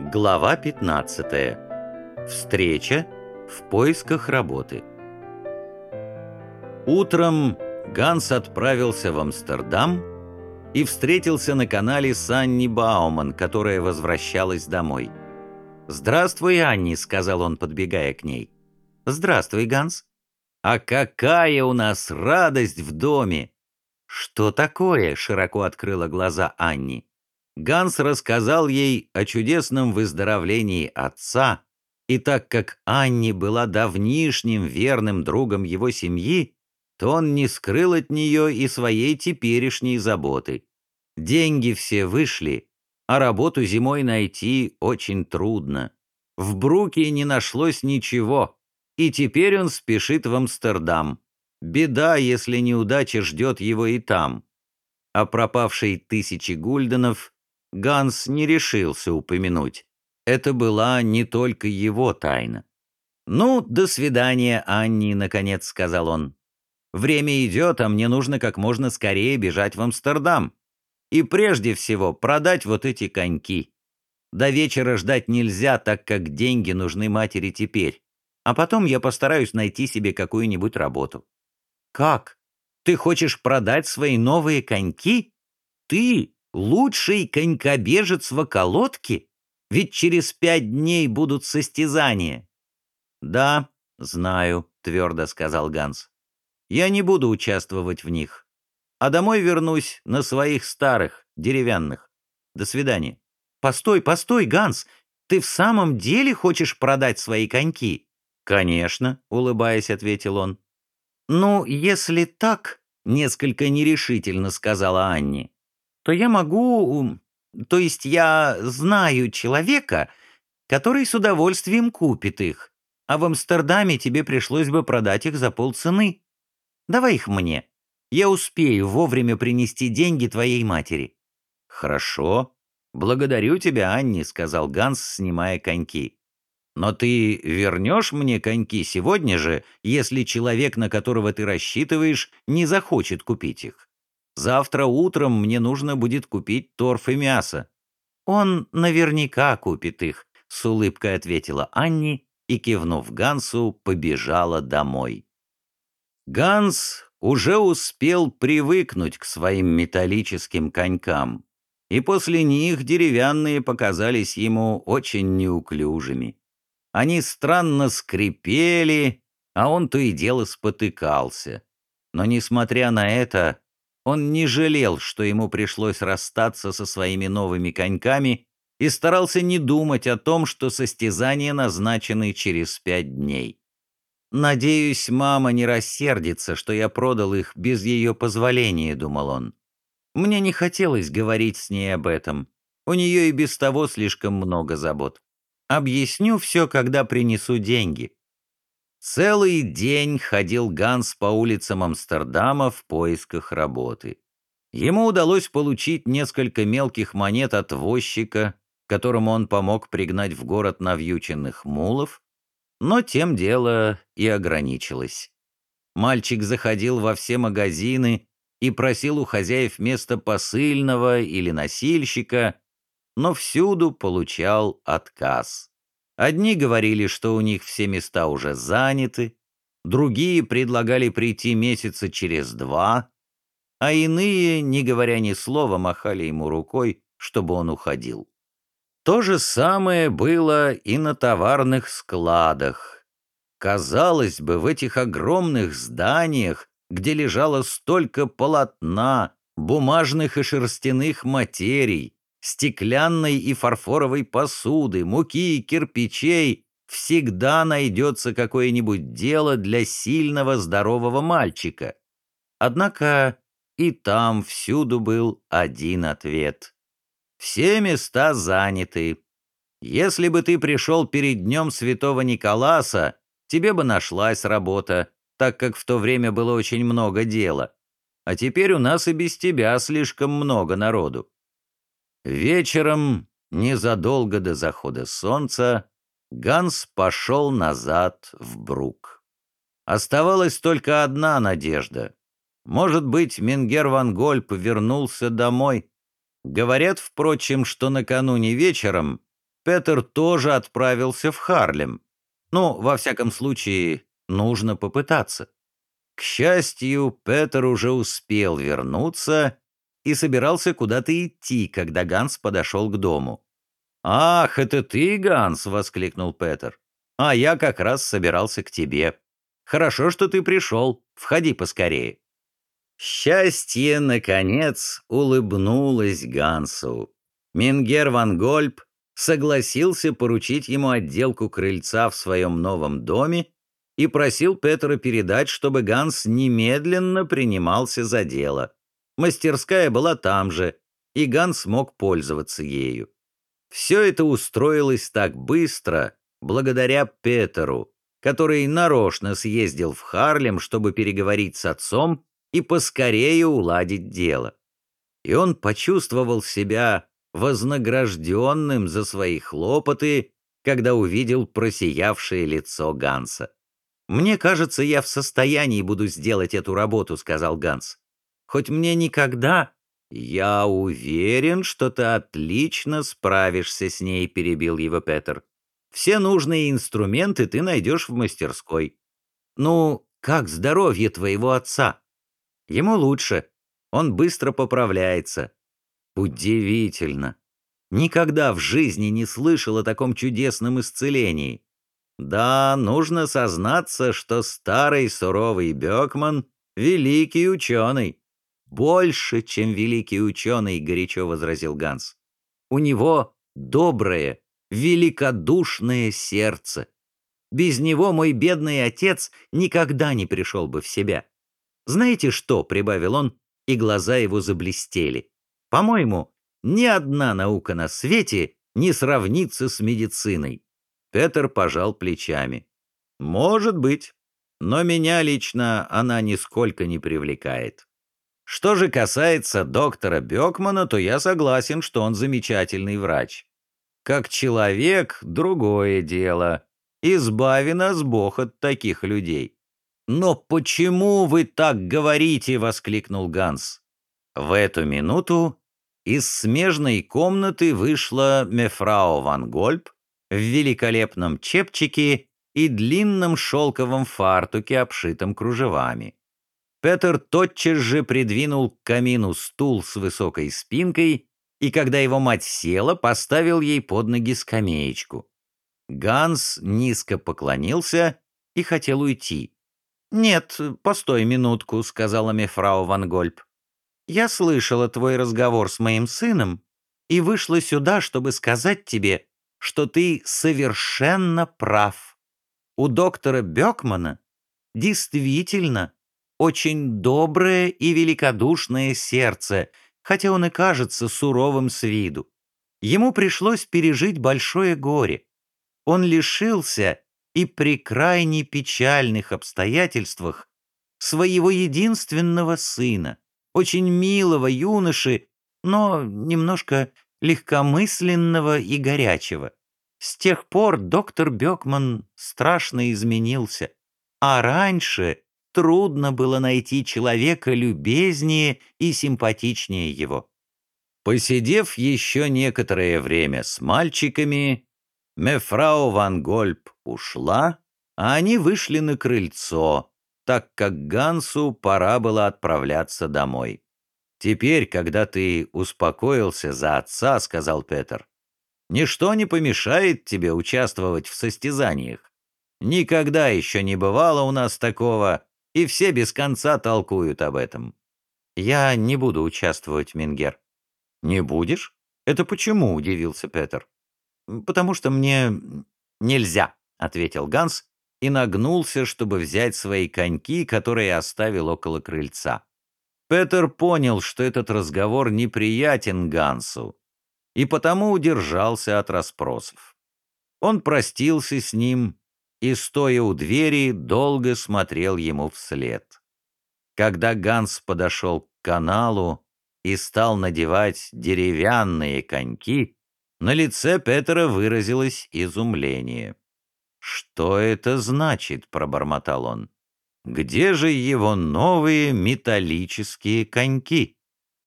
Глава 15. Встреча в поисках работы. Утром Ганс отправился в Амстердам и встретился на канале с Анни Бауман, которая возвращалась домой. «Здравствуй, Анни», — сказал он, подбегая к ней. «Здравствуй, Ганс». «А какая у нас радость в доме!» «Что такое?» — широко открыла глаза Анни. Ганс рассказал ей о чудесном выздоровлении отца, и так как Анни была давнишним верным другом его семьи, то он не скрыл от нее и своей теперешней заботы. Деньги все вышли, а работу зимой найти очень трудно. В Бруке не нашлось ничего, и теперь он спешит в Амстердам. Беда, если неудача ждет его и там. О пропавшей тысячи гульденов Ганс не решился упомянуть. Это была не только его тайна. «Ну, до свидания, Анни», — наконец сказал он. «Время идет, а мне нужно как можно скорее бежать в Амстердам. И прежде всего продать вот эти коньки. До вечера ждать нельзя, так как деньги нужны матери теперь. А потом я постараюсь найти себе какую-нибудь работу». «Как? Ты хочешь продать свои новые коньки? Ты, Лучший конькобежец в околотке? Ведь через пять дней будут состязания. Да, знаю, твердо сказал Ганс. Я не буду участвовать в них. А домой вернусь на своих старых, деревянных. До свидания. Постой, постой, Ганс, ты в самом деле хочешь продать свои коньки? Конечно, улыбаясь, ответил он. Ну, если так, несколько нерешительно сказала Анни то я могу... То есть я знаю человека, который с удовольствием купит их, а в Амстердаме тебе пришлось бы продать их за полцены. Давай их мне. Я успею вовремя принести деньги твоей матери». «Хорошо. Благодарю тебя, Анни», — сказал Ганс, снимая коньки. «Но ты вернешь мне коньки сегодня же, если человек, на которого ты рассчитываешь, не захочет купить их?» Завтра утром мне нужно будет купить торф и мясо». «Он наверняка купит их», — с улыбкой ответила Анни и, кивнув Гансу, побежала домой. Ганс уже успел привыкнуть к своим металлическим конькам, и после них деревянные показались ему очень неуклюжими. Они странно скрипели, а он то и дело спотыкался. Но, несмотря на это, он не жалел, что ему пришлось расстаться со своими новыми коньками и старался не думать о том, что состязания назначены через пять дней. «Надеюсь, мама не рассердится, что я продал их без ее позволения», — думал он. «Мне не хотелось говорить с ней об этом. У нее и без того слишком много забот. Объясню все, когда принесу деньги. Целый день ходил Ганс по улицам Амстердама в поисках работы. Ему удалось получить несколько мелких монет от возчика, которому он помог пригнать в город навьюченных мулов, но тем дело и ограничилось. Мальчик заходил во все магазины и просил у хозяев место посыльного или носильщика, но всюду получал отказ. Одни говорили, что у них все места уже заняты, другие предлагали прийти месяца через два, а иные, не говоря ни слова, махали ему рукой, чтобы он уходил. То же самое было и на товарных складах. Казалось бы, в этих огромных зданиях, где лежало столько полотна, бумажных и шерстяных материй, стеклянной и фарфоровой посуды, муки и кирпичей, всегда найдется какое-нибудь дело для сильного здорового мальчика. Однако и там всюду был один ответ. Все места заняты. Если бы ты пришел перед днем святого Николаса, тебе бы нашлась работа, так как в то время было очень много дела. А теперь у нас и без тебя слишком много народу. Вечером, незадолго до захода солнца, Ганс пошел назад в Брук. Оставалась только одна надежда. Может быть, Менгер Ван Гольп вернулся домой. Говорят, впрочем, что накануне вечером Петер тоже отправился в Харлем. Ну, во всяком случае, нужно попытаться. К счастью, Петер уже успел вернуться и собирался куда-то идти, когда Ганс подошел к дому. «Ах, это ты, Ганс!» — воскликнул Петер. «А я как раз собирался к тебе. Хорошо, что ты пришел. Входи поскорее». Счастье, наконец, улыбнулось Гансу. Мингер ван Гольб согласился поручить ему отделку крыльца в своем новом доме и просил Петра передать, чтобы Ганс немедленно принимался за дело. Мастерская была там же, и Ганс мог пользоваться ею. Все это устроилось так быстро, благодаря Петеру, который нарочно съездил в Харлем, чтобы переговорить с отцом и поскорее уладить дело. И он почувствовал себя вознагражденным за свои хлопоты, когда увидел просиявшее лицо Ганса. «Мне кажется, я в состоянии буду сделать эту работу», — сказал Ганс. «Хоть мне никогда...» «Я уверен, что ты отлично справишься с ней», — перебил его Петер. «Все нужные инструменты ты найдешь в мастерской. Ну, как здоровье твоего отца?» «Ему лучше. Он быстро поправляется». «Удивительно. Никогда в жизни не слышал о таком чудесном исцелении. Да, нужно сознаться, что старый суровый Бекман — великий ученый. Больше, чем великий ученый, горячо возразил Ганс. У него доброе, великодушное сердце. Без него мой бедный отец никогда не пришел бы в себя. Знаете что, прибавил он, и глаза его заблестели. По-моему, ни одна наука на свете не сравнится с медициной. Петер пожал плечами. «Может быть, но меня лично она нисколько не привлекает. Что же касается доктора Бекмана, то я согласен, что он замечательный врач. Как человек — другое дело. Избави нас Бог от таких людей». «Но почему вы так говорите?» — воскликнул Ганс. В эту минуту из смежной комнаты вышла Мефрау ван Гольб в великолепном чепчике и длинном шелковом фартуке, обшитом кружевами. Петер тотчас же придвинул к камину стул с высокой спинкой, и когда его мать села, поставил ей под ноги скамеечку. Ганс низко поклонился и хотел уйти. «Нет, постой минутку», — сказала мефрау Ван Гольб. «Я слышала твой разговор с моим сыном и вышла сюда, чтобы сказать тебе, что ты совершенно прав. У доктора Бекмана действительно очень доброе и великодушное сердце, хотя он и кажется суровым с виду. Ему пришлось пережить большое горе. Он лишился и при крайне печальных обстоятельствах своего единственного сына, очень милого юноши, но немножко легкомысленного и горячего. С тех пор доктор Бекман страшно изменился, а раньше трудно было найти человека любезнее и симпатичнее его. Посидев еще некоторое время с мальчиками, Мефрау Ван Гольб ушла, а они вышли на крыльцо, так как Гансу пора было отправляться домой. «Теперь, когда ты успокоился за отца, — сказал Петер, — ничто не помешает тебе участвовать в состязаниях. Никогда еще не бывало у нас такого, и все без конца толкуют об этом. Я не буду участвовать, Мингер. Не будешь? Это почему? — удивился Петер. Потому что мне нельзя, — ответил Ганс и нагнулся, чтобы взять свои коньки, которые оставил около крыльца. Петер понял, что этот разговор неприятен Гансу, и потому удержался от расспросов. Он простился с ним и, стоя у двери, долго смотрел ему вслед. Когда Ганс подошел к каналу и стал надевать деревянные коньки, на лице Петера выразилось изумление. «Что это значит?» — пробормотал он. Где же его новые металлические коньки?